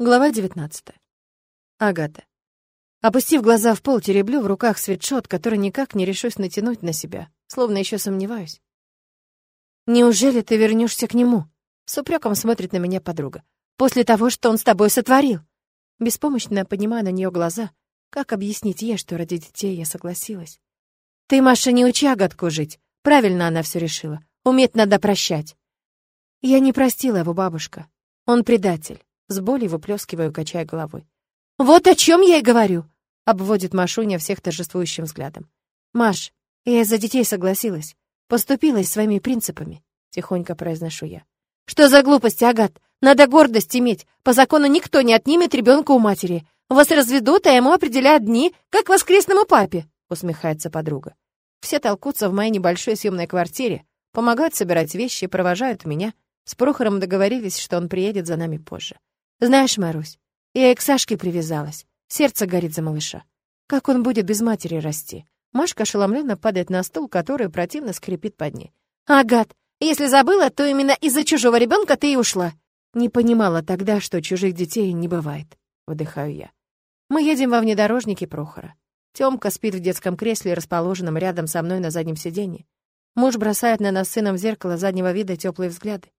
Глава 19. Агата. Опустив глаза в пол, тереблю в руках свитшот, который никак не решусь натянуть на себя, словно еще сомневаюсь. «Неужели ты вернешься к нему?» С упреком смотрит на меня подруга. «После того, что он с тобой сотворил!» Беспомощно поднимаю на нее глаза. Как объяснить ей, что ради детей я согласилась? «Ты, Маша, не учи Агатку жить!» Правильно она все решила. Уметь надо прощать. Я не простила его, бабушка. Он предатель. С болью выплескиваю, качая головой. «Вот о чем я и говорю!» — обводит Машуня всех торжествующим взглядом. «Маш, я из-за детей согласилась. Поступилась своими принципами», — тихонько произношу я. «Что за глупости, Агат? Надо гордость иметь. По закону никто не отнимет ребенка у матери. Вас разведут, а ему определяют дни, как воскресному папе», — усмехается подруга. Все толкутся в моей небольшой съемной квартире, помогают собирать вещи, провожают меня. С Прохором договорились, что он приедет за нами позже. Знаешь, Марусь, я и к Сашке привязалась. Сердце горит за малыша. Как он будет без матери расти? Машка ошеломленно падает на стул, который противно скрипит под ней. «Агат, если забыла, то именно из-за чужого ребенка ты и ушла». Не понимала тогда, что чужих детей не бывает. Выдыхаю я. Мы едем во внедорожнике Прохора. Тёмка спит в детском кресле, расположенном рядом со мной на заднем сиденье. Муж бросает на нас сыном в зеркало заднего вида теплые взгляды.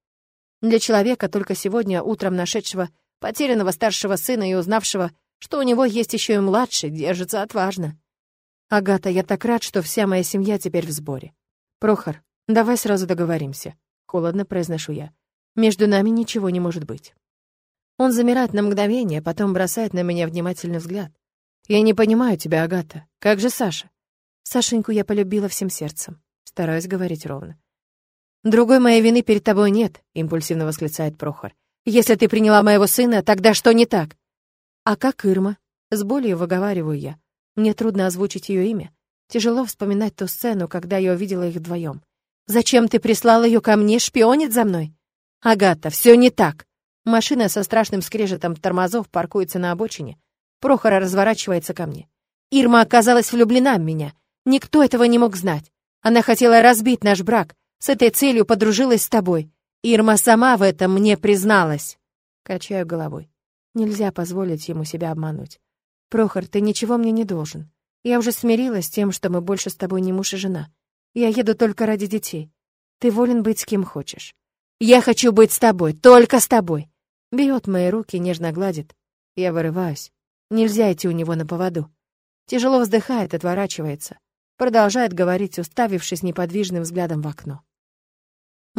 Для человека, только сегодня утром нашедшего потерянного старшего сына и узнавшего, что у него есть еще и младший, держится отважно. «Агата, я так рад, что вся моя семья теперь в сборе. Прохор, давай сразу договоримся», — холодно произношу я. «Между нами ничего не может быть». Он замирает на мгновение, потом бросает на меня внимательный взгляд. «Я не понимаю тебя, Агата. Как же Саша?» «Сашеньку я полюбила всем сердцем», — стараюсь говорить ровно. «Другой моей вины перед тобой нет», — импульсивно восклицает Прохор. Если ты приняла моего сына, тогда что не так? А как Ирма? С болью выговариваю я. Мне трудно озвучить ее имя. Тяжело вспоминать ту сцену, когда я увидела их вдвоем. Зачем ты прислала ее ко мне, шпионить за мной? Агата, все не так. Машина со страшным скрежетом тормозов паркуется на обочине. Прохора разворачивается ко мне. Ирма оказалась влюблена в меня. Никто этого не мог знать. Она хотела разбить наш брак. С этой целью подружилась с тобой. Ирма сама в этом мне призналась. Качаю головой. Нельзя позволить ему себя обмануть. Прохор, ты ничего мне не должен. Я уже смирилась с тем, что мы больше с тобой не муж и жена. Я еду только ради детей. Ты волен быть с кем хочешь. Я хочу быть с тобой, только с тобой. Берет мои руки, нежно гладит. Я вырываюсь. Нельзя идти у него на поводу. Тяжело вздыхает, отворачивается. Продолжает говорить, уставившись неподвижным взглядом в окно.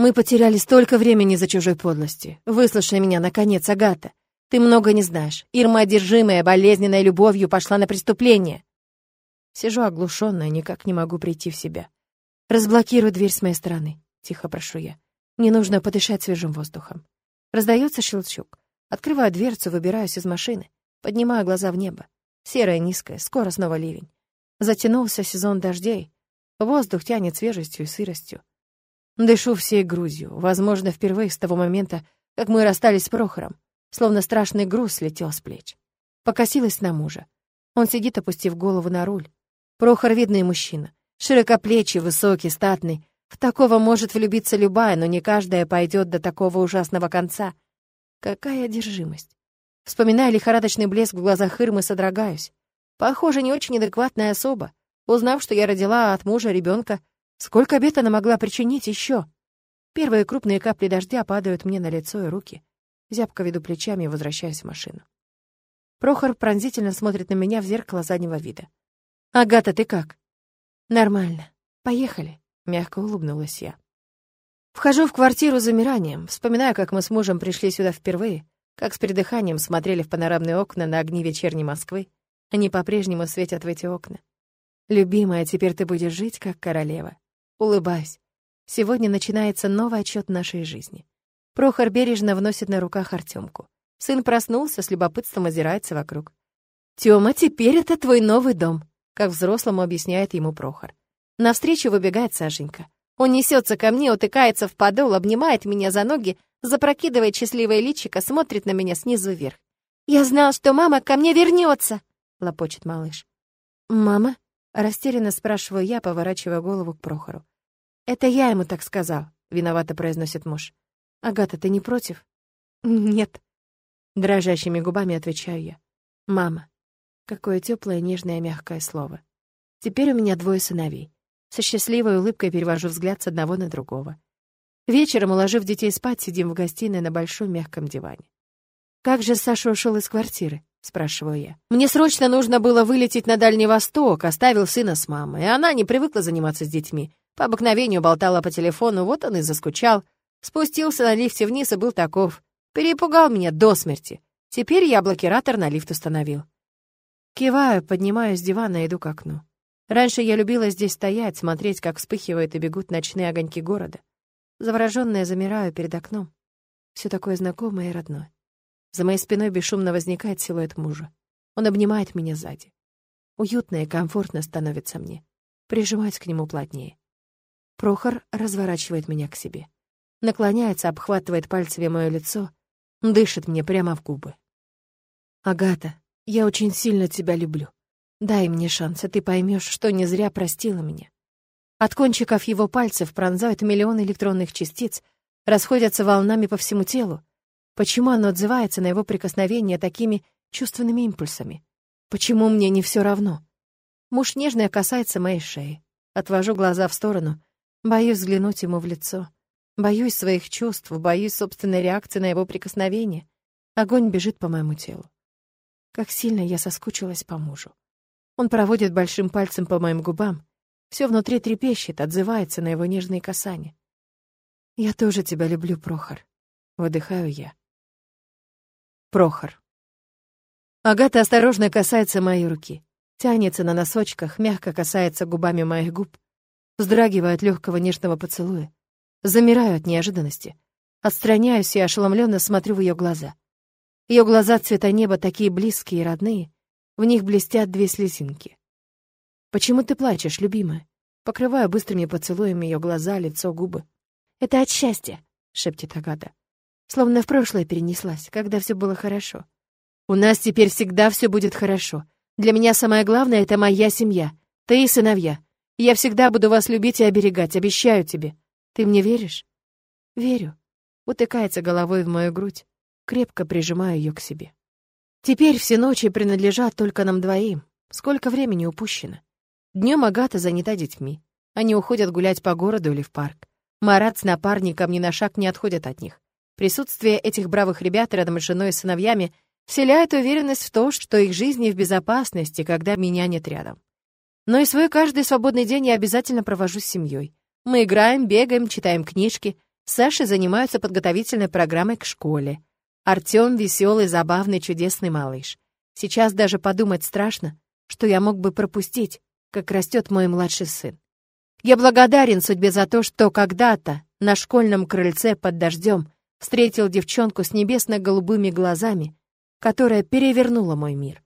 Мы потеряли столько времени за чужой подлости. Выслушай меня, наконец, Агата. Ты много не знаешь. Ирма, одержимая болезненной любовью, пошла на преступление. Сижу оглушенная, никак не могу прийти в себя. Разблокируй дверь с моей стороны. Тихо прошу я. Мне нужно подышать свежим воздухом. Раздается щелчок. Открываю дверцу, выбираюсь из машины. Поднимаю глаза в небо. Серое, низкое, скоро снова ливень. Затянулся сезон дождей. Воздух тянет свежестью и сыростью. Дышу всей грудью, возможно, впервые с того момента, как мы расстались с Прохором, словно страшный груз слетел с плеч. Покосилась на мужа. Он сидит, опустив голову на руль. Прохор — видный мужчина. Широкоплечий, высокий, статный. В такого может влюбиться любая, но не каждая пойдет до такого ужасного конца. Какая одержимость. Вспоминая лихорадочный блеск в глазах Ирмы, содрогаюсь. Похоже, не очень адекватная особа. Узнав, что я родила от мужа ребенка, Сколько бед она могла причинить еще? Первые крупные капли дождя падают мне на лицо и руки. Зябко веду плечами и возвращаюсь в машину. Прохор пронзительно смотрит на меня в зеркало заднего вида. «Агата, ты как?» «Нормально. Поехали», — мягко улыбнулась я. Вхожу в квартиру с замиранием, вспоминаю, как мы с мужем пришли сюда впервые, как с придыханием смотрели в панорамные окна на огни вечерней Москвы. Они по-прежнему светят в эти окна. «Любимая, теперь ты будешь жить как королева. Улыбаюсь. Сегодня начинается новый отчет нашей жизни. Прохор бережно вносит на руках Артемку. Сын проснулся, с любопытством озирается вокруг. «Тёма, теперь это твой новый дом», — как взрослому объясняет ему Прохор. Навстречу выбегает Сашенька. Он несется ко мне, утыкается в подол, обнимает меня за ноги, запрокидывает счастливое личико, смотрит на меня снизу вверх. «Я знал, что мама ко мне вернется!» — лопочет малыш. «Мама?» — растерянно спрашиваю я, поворачивая голову к Прохору. «Это я ему так сказал», — виновато произносит муж. «Агата, ты не против?» «Нет». Дрожащими губами отвечаю я. Мама. Какое теплое, нежное, мягкое слово. Теперь у меня двое сыновей. Со счастливой улыбкой перевожу взгляд с одного на другого. Вечером, уложив детей спать, сидим в гостиной на большом мягком диване. «Как же Саша ушел из квартиры?» — спрашиваю я. «Мне срочно нужно было вылететь на Дальний Восток, оставил сына с мамой. И она не привыкла заниматься с детьми. По обыкновению болтала по телефону, вот он и заскучал. Спустился на лифте вниз и был таков. Перепугал меня до смерти. Теперь я блокиратор на лифт установил. Киваю, поднимаюсь с дивана и иду к окну. Раньше я любила здесь стоять, смотреть, как вспыхивают и бегут ночные огоньки города. Заворожённая замираю перед окном. Все такое знакомое и родное. За моей спиной бесшумно возникает силуэт мужа. Он обнимает меня сзади. Уютно и комфортно становится мне. Прижимаюсь к нему плотнее. Прохор разворачивает меня к себе. Наклоняется, обхватывает пальцами мое лицо, дышит мне прямо в губы. «Агата, я очень сильно тебя люблю. Дай мне шанс, и ты поймешь, что не зря простила меня». От кончиков его пальцев пронзают миллионы электронных частиц, расходятся волнами по всему телу. Почему оно отзывается на его прикосновение такими чувственными импульсами? Почему мне не все равно? Муж нежно касается моей шеи. Отвожу глаза в сторону, Боюсь взглянуть ему в лицо. Боюсь своих чувств, боюсь собственной реакции на его прикосновение. Огонь бежит по моему телу. Как сильно я соскучилась по мужу. Он проводит большим пальцем по моим губам. Все внутри трепещет, отзывается на его нежные касания. «Я тоже тебя люблю, Прохор», — выдыхаю я. Прохор. Агата осторожно касается моей руки. Тянется на носочках, мягко касается губами моих губ вздрагиваю от легкого нежного поцелуя. Замираю от неожиданности. Отстраняюсь и ошеломленно смотрю в ее глаза. Ее глаза цвета неба такие близкие и родные. В них блестят две слезинки. «Почему ты плачешь, любимая?» Покрываю быстрыми поцелуями ее глаза, лицо, губы. «Это от счастья», — шепчет Агата. Словно в прошлое перенеслась, когда все было хорошо. «У нас теперь всегда все будет хорошо. Для меня самое главное — это моя семья. Ты и сыновья. Я всегда буду вас любить и оберегать, обещаю тебе. Ты мне веришь? Верю. Утыкается головой в мою грудь, крепко прижимаю ее к себе. Теперь все ночи принадлежат только нам двоим. Сколько времени упущено. Днем Агата занята детьми. Они уходят гулять по городу или в парк. Марат с напарником ни на шаг не отходят от них. Присутствие этих бравых ребят рядом с женой и сыновьями вселяет уверенность в то, что их жизни в безопасности, когда меня нет рядом. Но и свой каждый свободный день я обязательно провожу с семьей. Мы играем, бегаем, читаем книжки. Саша занимаются подготовительной программой к школе. Артём — веселый, забавный, чудесный малыш. Сейчас даже подумать страшно, что я мог бы пропустить, как растет мой младший сын. Я благодарен судьбе за то, что когда-то на школьном крыльце под дождем встретил девчонку с небесно-голубыми глазами, которая перевернула мой мир.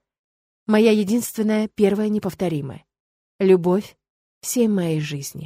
Моя единственная, первая неповторимая любовь всей моей жизни.